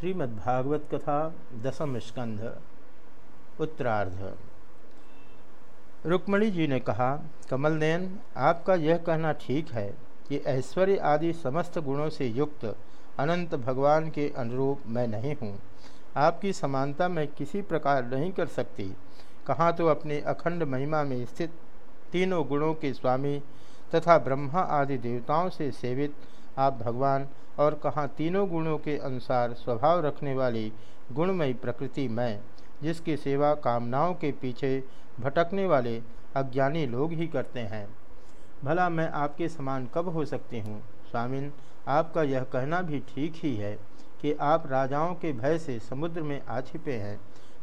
श्रीमद्भागवत कथा दसम स्कंध, उत्तरार्ध। रुक्मणी जी ने कहा, कमल नयन, आपका यह कहना ठीक है कि ऐश्वर्य आदि समस्त गुणों से युक्त अनंत भगवान के अनुरूप मैं नहीं हूँ। आपकी समानता मैं किसी प्रकार नहीं कर सकती। कहाँ तो अपने अखंड महिमा में स्थित तीनों गुणों के स्वामी तथा ब्रह्मा आदि देवताओं से सेवित आप भगवान और कहाँ तीनों गुणों के अनुसार स्वभाव रखने वाली गुणमयी प्रकृति मैं, जिसकी सेवा कामनाओं के पीछे भटकने वाले अज्ञानी लोग ही करते हैं। भला मैं आपके समान कब हो सकती हूँ? स्वामिन, आपका यह कहना भी ठीक ही है कि आप राजाओं के भय से समुद्र में आ छिपे हैं,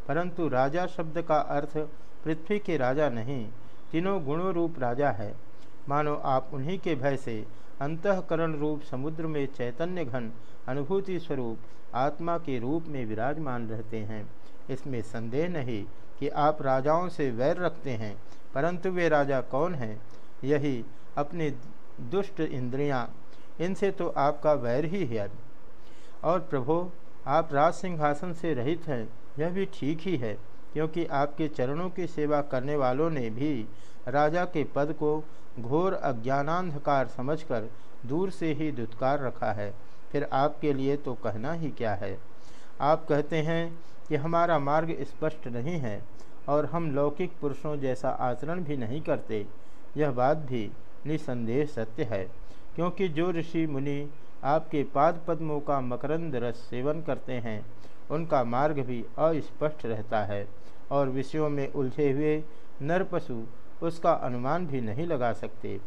परंतु राजा शब्द का अर्थ पृथ्वी के राजा नहीं, तीनों गुणों रूप राजा है। मानो आप उन्हीं के भय से अंतकरण रूप समुद्र में चैतन्य घन अनुभूति स्वरूप आत्मा के रूप में विराजमान रहते हैं। इसमें संदेह नहीं कि आप राजाओं से वैर रखते हैं, परंतु वे राजा कौन हैं? यही अपनी दुष्ट इंद्रियाँ, इनसे तो आपका वैर ही है। और प्रभो, आप राज सिंहासन से रहित हैं, यह भी ठीक ही है, क्योंकि आपके चरणों की सेवा करने वालों ने भी राजा के पद को घोर अज्ञानांधकार समझकर दूर से ही दुत्कार रखा है। फिर आपके लिए तो कहना ही क्या है? आप कहते हैं कि हमारा मार्ग स्पष्ट नहीं है और हम लौकिक पुरुषों जैसा आचरण भी नहीं करते। यह बात भी निसंदेह सत्य है, क्योंकि जो ऋषि मुनि आपके पाद पद्मों का मकरंद रस सेवन करते हैं, उनका मार्ग भी अस्पष्ट रहता है और विषयों में उलझे हुए नर पशु उसका अनुमान भी नहीं लगा सकते।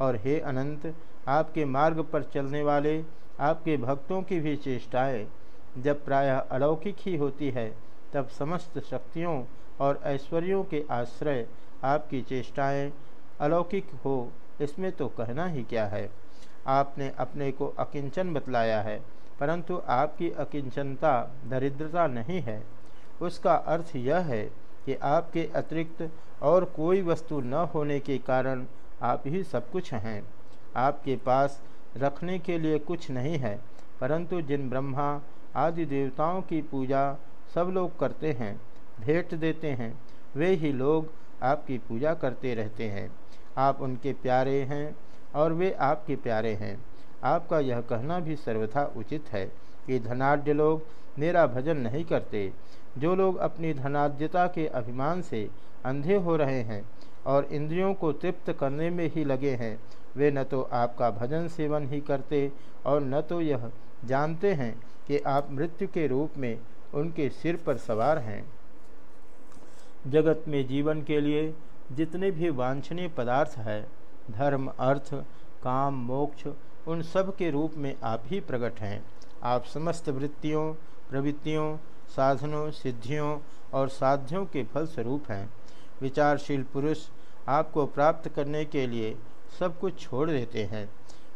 और हे अनंत, आपके मार्ग पर चलने वाले, आपके भक्तों की भी चेष्टाएँ। जब प्रायः अलौकिक ही होती है, तब समस्त शक्तियों और ऐश्वर्यों के आश्रय आपकी चेष्टाएँ अलौकिक हो, इसमें तो कहना ही क्या है? आपने अपने को अकिंचन बतलाया है, परंतु आपकी अकिंचनता, दरिद्रता नहीं है। उसका अर्थ यह है कि आपके अतिरिक्त और कोई वस्तु न होने के कारण आप ही सब कुछ हैं। आपके पास रखने के लिए कुछ नहीं है, परंतु जिन ब्रह्मा आदि देवताओं की पूजा सब लोग करते हैं, भेंट देते हैं, वे ही लोग आपकी पूजा करते रहते हैं। आप उनके प्यारे हैं और वे आपके प्यारे हैं। आपका यह कहना भी सर्वथा उचित है कि धनाढ़ लोग मेरा भजन नहीं करते। जो लोग अपनी धनाद्यता के अभिमान से अंधे हो रहे हैं और इंद्रियों को तृप्त करने में ही लगे हैं, वे न तो आपका भजन सेवन ही करते और न तो यह जानते हैं कि आप मृत्यु के रूप में उनके सिर पर सवार हैं। जगत में जीवन के लिए जितने भी वांछनीय पदार्थ है, धर्म, अर्थ, काम, मोक्ष, उन सब के रूप में आप ही प्रकट हैं। आप समस्त वृत्तियों, प्रवृत्तियों साधनों, सिद्धियों और साध्यों के फल स्वरूप हैं। विचारशील पुरुष आपको प्राप्त करने के लिए सब कुछ छोड़ देते हैं।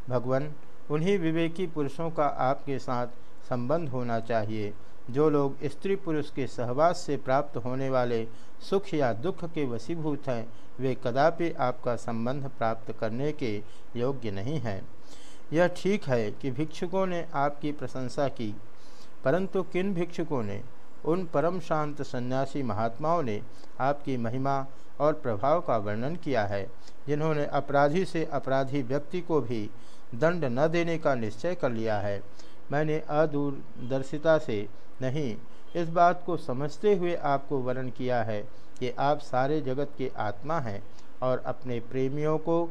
भगवान, उन्हीं विवेकी पुरुषों का आपके साथ संबंध होना चाहिए, जो लोग स्त्री पुरुष के सहवास से प्राप्त होने वाले सुख या दुख के वशीभूत हैं, वे कदापि आपका संबंध प्राप्त करने के योग्य नहीं हैं। यह ठीक है कि भिक्षुकों ने आपकी प्रशंसा की परंतु किन भिक्षुकों ने, उन परम शांत सन्यासी महात्माओं ने आपकी महिमा और प्रभाव का वर्णन किया है, जिन्होंने अपराधी से अपराधी व्यक्ति को भी दंड न देने का निश्चय कर लिया है। मैंने अदूरदर्शिता से नहीं, इस बात को समझते हुए आपको वर्णन किया है कि आप सारे जगत के आत्मा हैं और अपने प्रेमियों को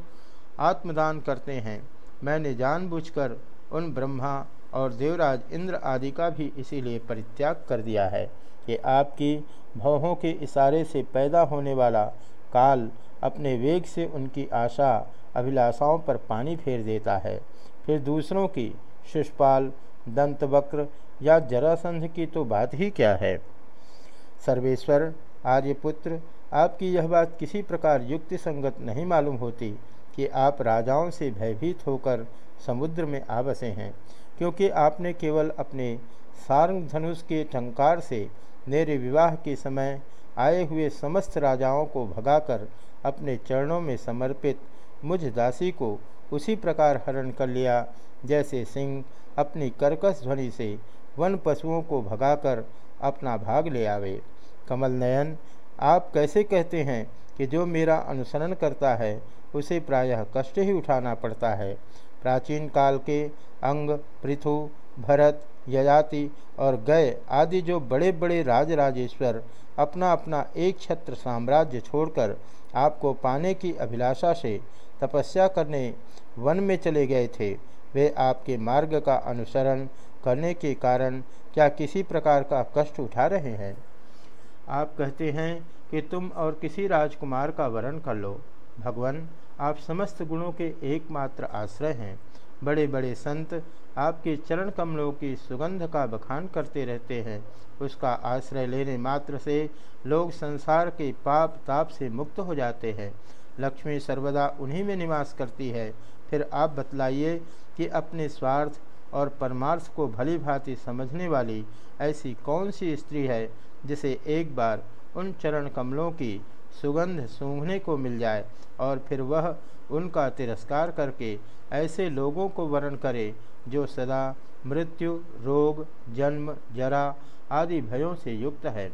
आत्मदान करते हैं। मैंने जानबूझकर उन ब्रह्मा और देवराज इंद्र आदि का भी इसीलिए परित्याग कर दिया है कि आपकी भवों के इशारे से पैदा होने वाला काल अपने वेग से उनकी आशा अभिलाषाओं पर पानी फेर देता है। फिर दूसरों की शिषपाल दंतवक्र या जरासंध की तो बात ही क्या है? सर्वेश्वर, आर्यपुत्र, आपकी यह बात किसी प्रकार युक्ति संगत नहीं मालूम होती कि आप राजाओं से भयभीत होकर समुद्र में आ बसे हैं, क्योंकि आपने केवल अपने सारंग धनुष के टंकार से मेरे विवाह के समय आए हुए समस्त राजाओं को भगाकर अपने चरणों में समर्पित मुझ दासी को उसी प्रकार हरण कर लिया, जैसे सिंह अपनी कर्कश ध्वनि से वन पशुओं को भगाकर अपना भाग ले आवे। कमल नयन आप कैसे कहते हैं कि जो मेरा अनुसरण करता है उसे प्रायः कष्ट ही उठाना पड़ता है। प्राचीन काल के अंग, पृथु, भरत यजाति और गय आदि जो बड़े बड़े राजराजेश्वर अपना अपना एक छत्र साम्राज्य छोड़कर आपको पाने की अभिलाषा से तपस्या करने वन में चले गए थे, वे आपके मार्ग का अनुसरण करने के कारण क्या किसी प्रकार का कष्ट उठा रहे हैं? आप कहते हैं कि तुम और किसी राजकुमार का वर्ण कर लो। भगवान आप समस्त गुणों के एकमात्र आश्रय हैं। बड़े बड़े संत आपके चरण कमलों की सुगंध का बखान करते रहते हैं। उसका आश्रय लेने मात्र से लोग संसार के पाप ताप से मुक्त हो जाते हैं। लक्ष्मी सर्वदा उन्हीं में निवास करती है। फिर आप बतलाइए कि अपने स्वार्थ और परमार्थ को भली भांति समझने वाली ऐसी कौन सी स्त्री है जिसे एक बार उन चरण कमलों की सुगंध सूंघने को मिल जाए और फिर वह उनका तिरस्कार करके ऐसे लोगों को वर्ण करे जो सदा मृत्यु, रोग, जन्म, जरा आदि भयों से युक्त है।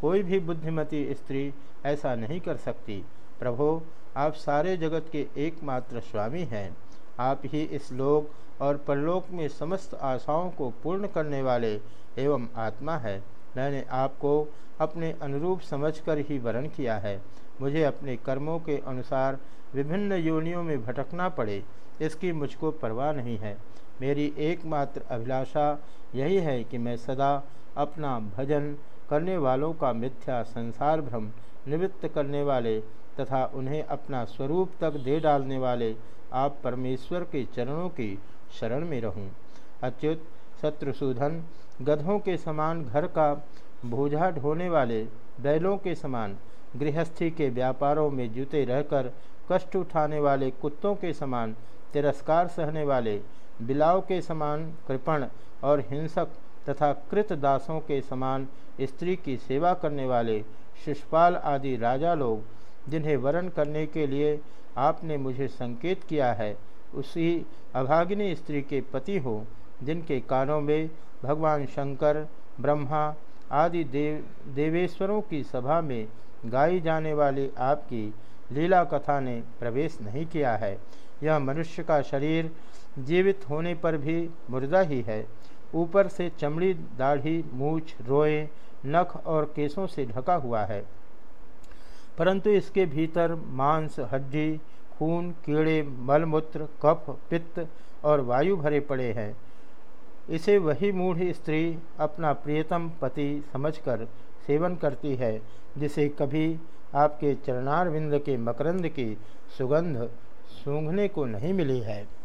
कोई भी बुद्धिमती स्त्री ऐसा नहीं कर सकती। प्रभो, आप सारे जगत के एकमात्र स्वामी हैं। आप ही इस लोक और परलोक में समस्त आशाओं को पूर्ण करने वाले एवं आत्मा है। मैंने आपको अपने अनुरूप समझकर ही वर्ण किया है। मुझे अपने कर्मों के अनुसार विभिन्न योनियों में भटकना पड़े, इसकी मुझको परवाह नहीं है। मेरी एकमात्र अभिलाषा यही है कि मैं सदा अपना भजन करने वालों का मिथ्या संसार भ्रम निवृत्त करने वाले तथा उन्हें अपना स्वरूप तक दे डालने वाले आप परमेश्वर के चरणों की शरण में रहूँ। अच्युत शत्रुसूधन गधों के समान घर का भूझा ढोने वाले बैलों के समान, गृहस्थी के व्यापारों में जुते रहकर कष्ट उठाने वाले कुत्तों के समान, तिरस्कार सहने वाले बिलाव के समान कृपण और हिंसक तथा कृत दासों के समान स्त्री की सेवा करने वाले शिषपाल आदि राजा लोग, जिन्हें वरण करने के लिए आपने मुझे संकेत किया है, उसी अभागिनी स्त्री के पति हो। जिनके कानों में भगवान शंकर, ब्रह्मा आदि देव, देवेश्वरों की सभा में गाई जाने वाली आपकी लीला कथा ने प्रवेश नहीं किया है। यह मनुष्य का शरीर जीवित होने पर भी मुर्दा ही है। ऊपर से चमड़ी दाढ़ी, मूछ, रोए, नख और केसों से ढका हुआ है। परंतु इसके भीतर मांस, हड्डी, खून, कीड़े, मलमूत्र, कफ, पित्त और वायु भरे पड़े हैं। इसे वही मूढ़ स्त्री अपना प्रियतम पति समझकर सेवन करती है, जिसे कभी आपके चरणारविंद के मकरंद की सुगंध सूंघने को नहीं मिली है।